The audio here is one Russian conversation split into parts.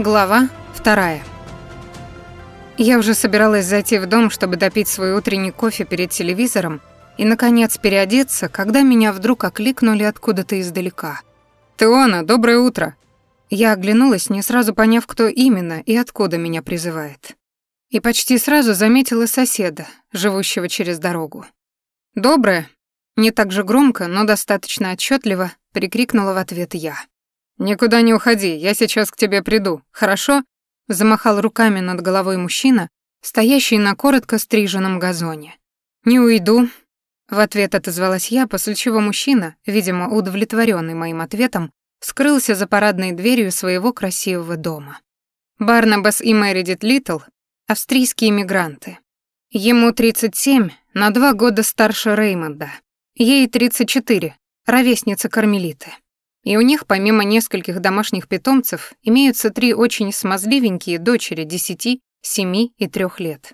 Глава вторая. Я уже собиралась зайти в дом, чтобы допить свой утренний кофе перед телевизором и, наконец, переодеться, когда меня вдруг окликнули откуда-то издалека. «Теона, доброе утро!» Я оглянулась, не сразу поняв, кто именно и откуда меня призывает. И почти сразу заметила соседа, живущего через дорогу. «Доброе!» Не так же громко, но достаточно отчетливо прикрикнула в ответ я. «Никуда не уходи, я сейчас к тебе приду, хорошо?» Замахал руками над головой мужчина, стоящий на коротко стриженном газоне. «Не уйду», — в ответ отозвалась я, после чего мужчина, видимо, удовлетворенный моим ответом, скрылся за парадной дверью своего красивого дома. Барнабас и Мэридит Литл — австрийские иммигранты. Ему 37, на два года старше Реймонда. Ей 34, ровесница Кармелиты. И у них, помимо нескольких домашних питомцев, имеются три очень смазливенькие дочери 10, 7 и 3 лет.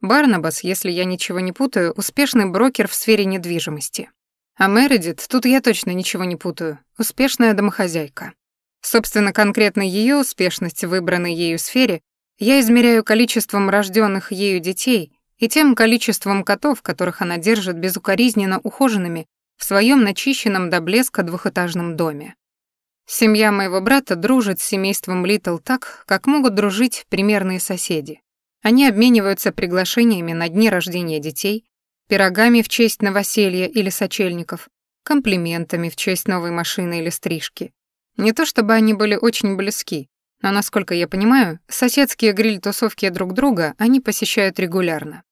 Барнабас, если я ничего не путаю, успешный брокер в сфере недвижимости. А Мередит, тут я точно ничего не путаю, успешная домохозяйка. Собственно, конкретно ее успешность в выбранной ею сфере я измеряю количеством рожденных ею детей и тем количеством котов, которых она держит безукоризненно ухоженными в своем начищенном до блеска двухэтажном доме. Семья моего брата дружит с семейством Литл так, как могут дружить примерные соседи. Они обмениваются приглашениями на дни рождения детей, пирогами в честь новоселья или сочельников, комплиментами в честь новой машины или стрижки. Не то чтобы они были очень близки, но, насколько я понимаю, соседские гриль-тусовки друг друга они посещают регулярно.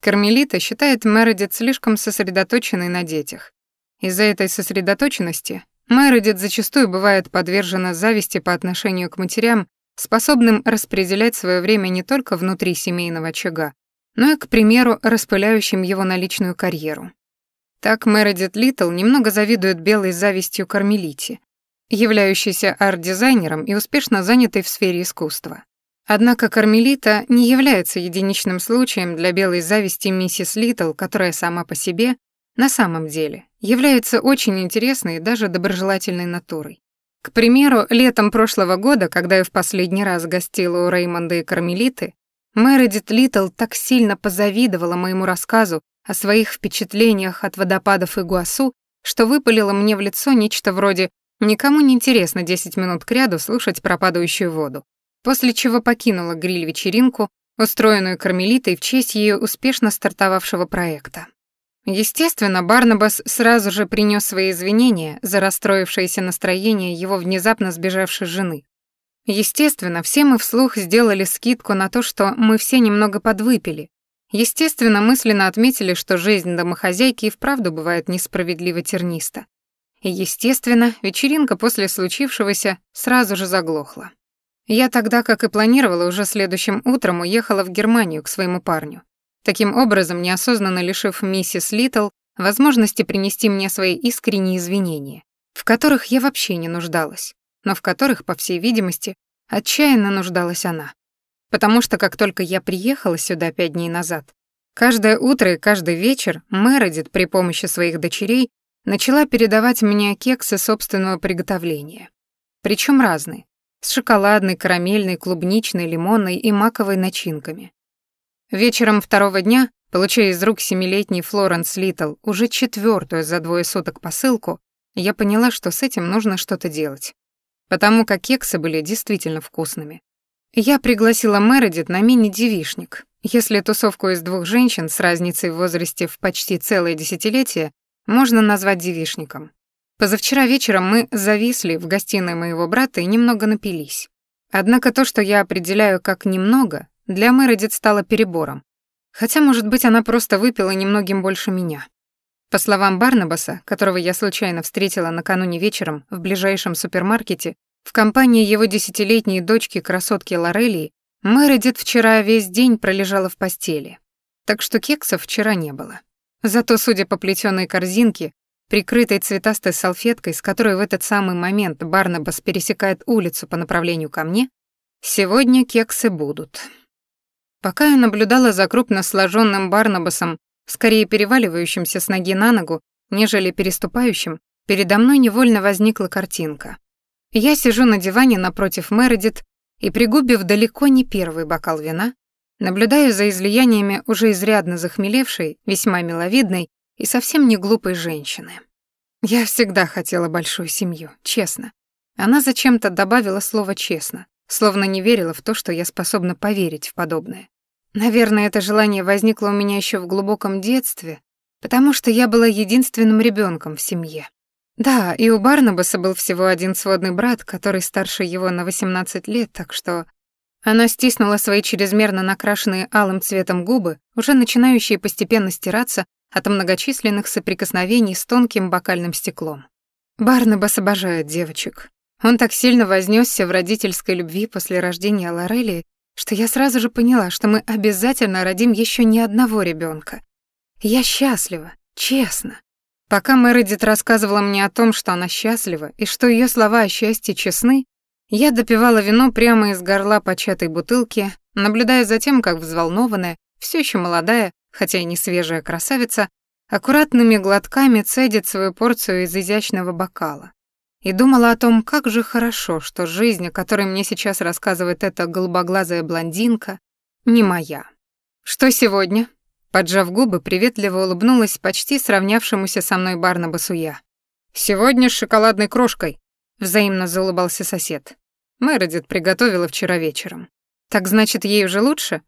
Кармелита считает Мередит слишком сосредоточенной на детях, из-за этой сосредоточенности Мередит зачастую бывает подвержена зависти по отношению к матерям, способным распределять свое время не только внутри семейного очага, но и, к примеру, распыляющим его на личную карьеру. Так Мередит Литл немного завидует белой завистью Кармелите, являющейся арт-дизайнером и успешно занятой в сфере искусства. Однако Кармелита не является единичным случаем для белой зависти миссис Литл, которая сама по себе на самом деле является очень интересной и даже доброжелательной натурой. К примеру, летом прошлого года, когда я в последний раз гостила у Реймонда и Кармелиты, Мередит Литл так сильно позавидовала моему рассказу о своих впечатлениях от водопадов Игуасу, что выпалила мне в лицо нечто вроде «никому не интересно 10 минут кряду слушать про падающую воду», после чего покинула гриль-вечеринку, устроенную Кармелитой в честь ее успешно стартовавшего проекта. Естественно, Барнабас сразу же принес свои извинения за расстроившееся настроение его внезапно сбежавшей жены. Естественно, все мы вслух сделали скидку на то, что мы все немного подвыпили. Естественно, мысленно отметили, что жизнь домохозяйки и вправду бывает несправедливо терниста. И, естественно, вечеринка после случившегося сразу же заглохла. Я тогда, как и планировала, уже следующим утром уехала в Германию к своему парню таким образом неосознанно лишив миссис Литл возможности принести мне свои искренние извинения, в которых я вообще не нуждалась, но в которых, по всей видимости, отчаянно нуждалась она. Потому что как только я приехала сюда пять дней назад, каждое утро и каждый вечер Мередит при помощи своих дочерей начала передавать мне кексы собственного приготовления. Причем разные, с шоколадной, карамельной, клубничной, лимонной и маковой начинками. Вечером второго дня, получая из рук семилетней Флоренс Литл уже четвертую за двое суток посылку, я поняла, что с этим нужно что-то делать. Потому как кексы были действительно вкусными. Я пригласила Мередит на мини-девишник, если тусовку из двух женщин с разницей в возрасте в почти целое десятилетие можно назвать девишником. Позавчера вечером мы зависли в гостиной моего брата и немного напились. Однако то, что я определяю как «немного», для Мередит стало перебором. Хотя, может быть, она просто выпила немногим больше меня. По словам Барнабаса, которого я случайно встретила накануне вечером в ближайшем супермаркете, в компании его десятилетней дочки красотки Лорелии, Мередит вчера весь день пролежала в постели. Так что кексов вчера не было. Зато, судя по плетёной корзинке, прикрытой цветастой салфеткой, с которой в этот самый момент Барнабас пересекает улицу по направлению ко мне, сегодня кексы будут. Пока я наблюдала за крупно сложенным Барнабасом, скорее переваливающимся с ноги на ногу, нежели переступающим, передо мной невольно возникла картинка. Я сижу на диване напротив Мередит, и, пригубив далеко не первый бокал вина, наблюдаю за излияниями уже изрядно захмелевшей, весьма миловидной и совсем не глупой женщины. Я всегда хотела большую семью, честно. Она зачем-то добавила слово «честно», словно не верила в то, что я способна поверить в подобное. Наверное, это желание возникло у меня еще в глубоком детстве, потому что я была единственным ребенком в семье. Да, и у Барнабаса был всего один сводный брат, который старше его на 18 лет, так что... Она стиснула свои чрезмерно накрашенные алым цветом губы, уже начинающие постепенно стираться от многочисленных соприкосновений с тонким бокальным стеклом. Барнабас обожает девочек. Он так сильно вознесся в родительской любви после рождения Лорелии, что я сразу же поняла, что мы обязательно родим еще не одного ребенка. Я счастлива, честно. Пока Мередит рассказывала мне о том, что она счастлива и что ее слова о счастье честны, я допивала вино прямо из горла початой бутылки, наблюдая за тем, как взволнованная, все еще молодая, хотя и не свежая красавица, аккуратными глотками цедит свою порцию из изящного бокала. И думала о том, как же хорошо, что жизнь, о которой мне сейчас рассказывает эта голубоглазая блондинка, не моя. Что сегодня? Поджав губы, приветливо улыбнулась почти сравнявшемуся со мной Барнабасу я. «Сегодня с шоколадной крошкой», — взаимно заулыбался сосед. Мередит приготовила вчера вечером. «Так значит, ей уже лучше?»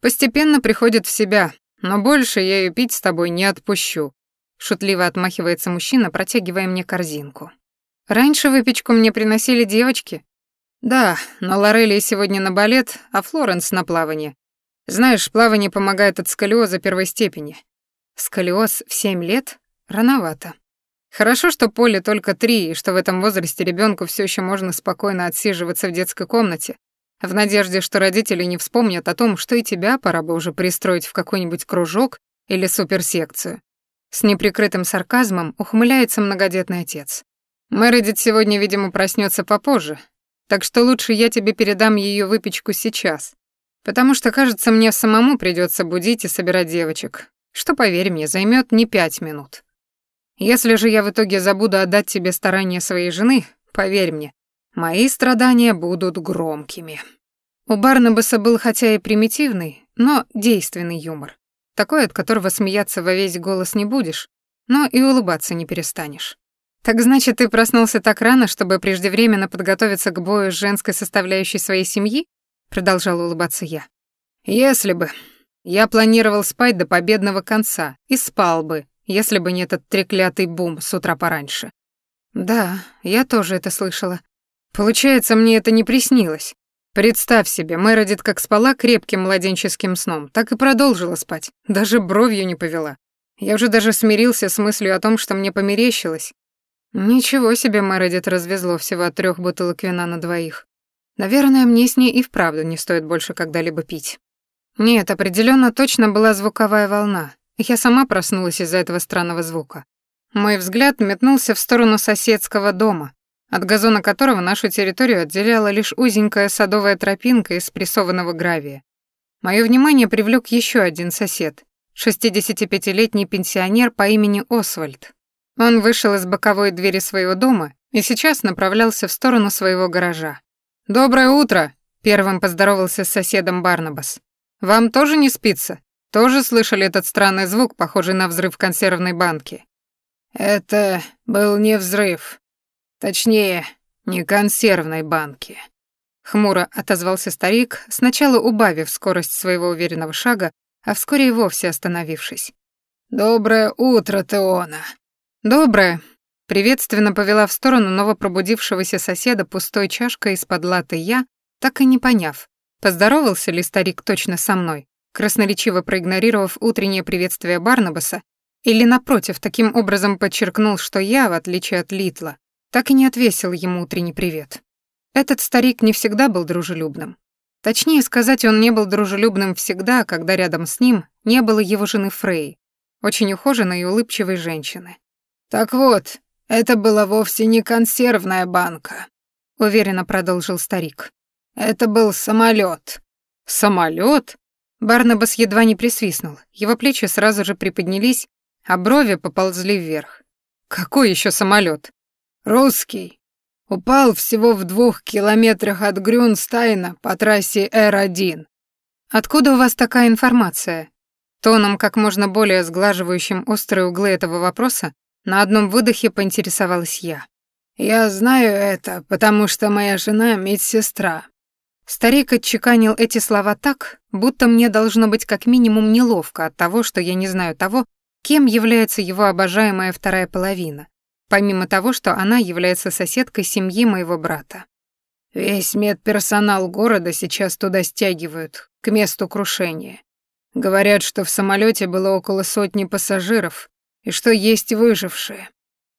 «Постепенно приходит в себя, но больше я ее пить с тобой не отпущу», — шутливо отмахивается мужчина, протягивая мне корзинку. «Раньше выпечку мне приносили девочки». «Да, но Лорелия сегодня на балет, а Флоренс на плавание. Знаешь, плавание помогает от сколиоза первой степени. Сколиоз в семь лет? Рановато. Хорошо, что Поле только три, и что в этом возрасте ребенку все еще можно спокойно отсиживаться в детской комнате, в надежде, что родители не вспомнят о том, что и тебя пора бы уже пристроить в какой-нибудь кружок или суперсекцию. С неприкрытым сарказмом ухмыляется многодетный отец. Мередит сегодня, видимо, проснется попозже, так что лучше я тебе передам ее выпечку сейчас, Потому что, кажется, мне самому придется будить и собирать девочек, что, поверь мне, займет не пять минут. Если же я в итоге забуду отдать тебе старания своей жены, поверь мне, мои страдания будут громкими. У Барнабаса был хотя и примитивный, но действенный юмор. Такой, от которого смеяться во весь голос не будешь, но и улыбаться не перестанешь. Так значит, ты проснулся так рано, чтобы преждевременно подготовиться к бою с женской составляющей своей семьи? продолжал улыбаться я. Если бы я планировал спать до победного конца и спал бы, если бы не этот треклятый бум с утра пораньше. Да, я тоже это слышала. Получается, мне это не приснилось. Представь себе, Мередит как спала крепким младенческим сном, так и продолжила спать, даже бровью не повела. Я уже даже смирился с мыслью о том, что мне померещилось. Ничего себе Мередит развезло всего от трёх бутылок вина на двоих. Наверное, мне с ней и вправду не стоит больше когда-либо пить. Нет, определенно точно была звуковая волна. Я сама проснулась из-за этого странного звука. Мой взгляд метнулся в сторону соседского дома, от газона которого нашу территорию отделяла лишь узенькая садовая тропинка из прессованного гравия. Мое внимание привлек еще один сосед, 65-летний пенсионер по имени Освальд. Он вышел из боковой двери своего дома и сейчас направлялся в сторону своего гаража. «Доброе утро!» — первым поздоровался с соседом Барнабас. «Вам тоже не спится? Тоже слышали этот странный звук, похожий на взрыв консервной банки?» «Это был не взрыв. Точнее, не консервной банки». Хмуро отозвался старик, сначала убавив скорость своего уверенного шага, а вскоре и вовсе остановившись. «Доброе утро, Теона!» «Доброе!» Приветственно повела в сторону новопробудившегося соседа пустой чашкой из-под латы я, так и не поняв, поздоровался ли старик точно со мной, красноречиво проигнорировав утреннее приветствие Барнабаса, или, напротив, таким образом подчеркнул, что я, в отличие от Литла, так и не отвесил ему утренний привет. Этот старик не всегда был дружелюбным. Точнее сказать, он не был дружелюбным всегда, когда рядом с ним не было его жены Фрей, очень ухоженной и улыбчивой женщины. «Так вот, это была вовсе не консервная банка, уверенно продолжил старик. Это был самолет. Самолет? Барнабас едва не присвистнул. Его плечи сразу же приподнялись, а брови поползли вверх. Какой еще самолет? Русский. Упал всего в двух километрах от Грюнстайна по трассе Р-1. Откуда у вас такая информация? Тоном, как можно более сглаживающим острые углы этого вопроса, на одном выдохе поинтересовалась я. «Я знаю это, потому что моя жена — медсестра». Старик отчеканил эти слова так, будто мне должно быть как минимум неловко от того, что я не знаю того, кем является его обожаемая вторая половина, помимо того, что она является соседкой семьи моего брата. Весь медперсонал города сейчас туда стягивают, к месту крушения. Говорят, что в самолете было около сотни пассажиров, и что есть выжившие.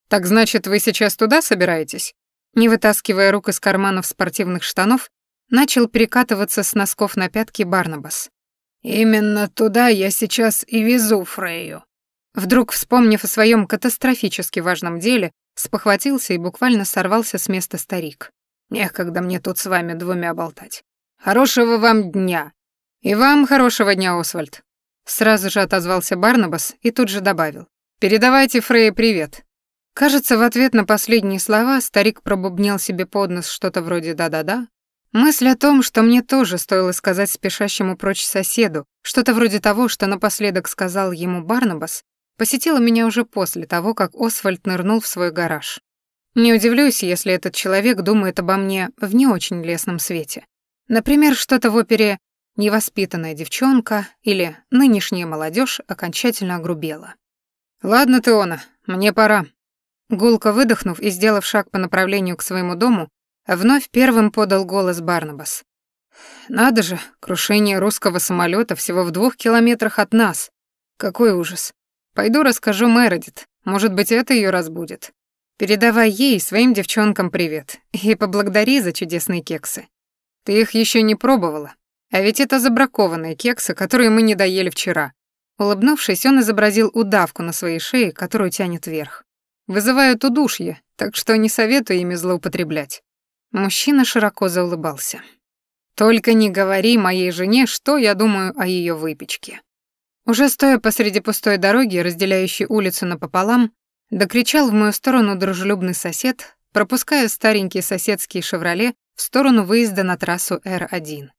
Так значит, вы сейчас туда собираетесь? Не вытаскивая рук из карманов спортивных штанов, начал перекатываться с носков на пятки Барнабас. Именно туда я сейчас и везу Фрейю. Вдруг, вспомнив о своем катастрофически важном деле, спохватился и буквально сорвался с места старик. Некогда мне тут с вами двумя болтать. Хорошего вам дня. И вам хорошего дня, Освальд. Сразу же отозвался Барнабас и тут же добавил. Передавайте Фрейе привет. Кажется, в ответ на последние слова старик пробубнил себе под нос что-то вроде «да-да-да». Мысль о том, что мне тоже стоило сказать спешащему прочь соседу, что-то вроде того, что напоследок сказал ему Барнабас, посетила меня уже после того, как Освальд нырнул в свой гараж. Не удивлюсь, если этот человек думает обо мне в не очень лестном свете. Например, что-то в опере «Невоспитанная девчонка» или «Нынешняя молодежь окончательно огрубела». «Ладно, Теона, мне пора». Гулко выдохнув и сделав шаг по направлению к своему дому, вновь первым подал голос Барнабас. «Надо же, крушение русского самолета всего в двух километрах от нас. Какой ужас. Пойду расскажу Мередит. Может быть, это ее разбудит. Передавай ей своим девчонкам привет и поблагодари за чудесные кексы. Ты их еще не пробовала. А ведь это забракованные кексы, которые мы не доели вчера. Улыбнувшись, он изобразил удавку на своей шее, которую тянет вверх. Вызывают удушье, так что не советую ими злоупотреблять. Мужчина широко заулыбался. Только не говори моей жене, что я думаю о ее выпечке. Уже стоя посреди пустой дороги, разделяющей улицу напополам, докричал в мою сторону дружелюбный сосед, пропуская старенький соседский «Шевроле» в сторону выезда на трассу Р-1.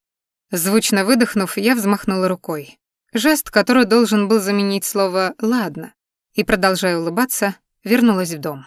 Звучно выдохнув, я взмахнула рукой. Жест, который должен был заменить слово «ладно», и, продолжая улыбаться, вернулась в дом.